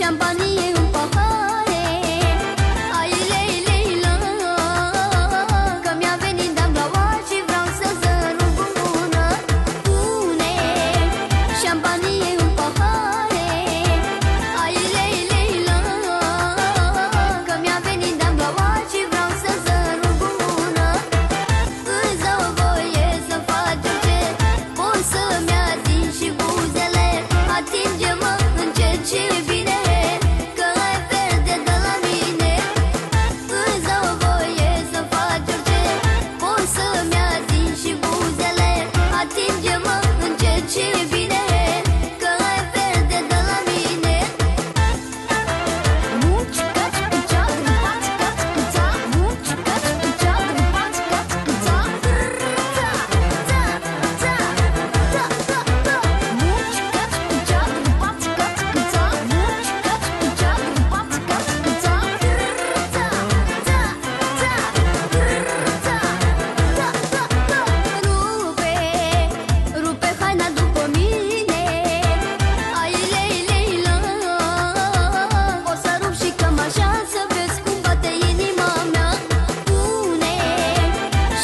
champagne.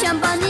娘，把你。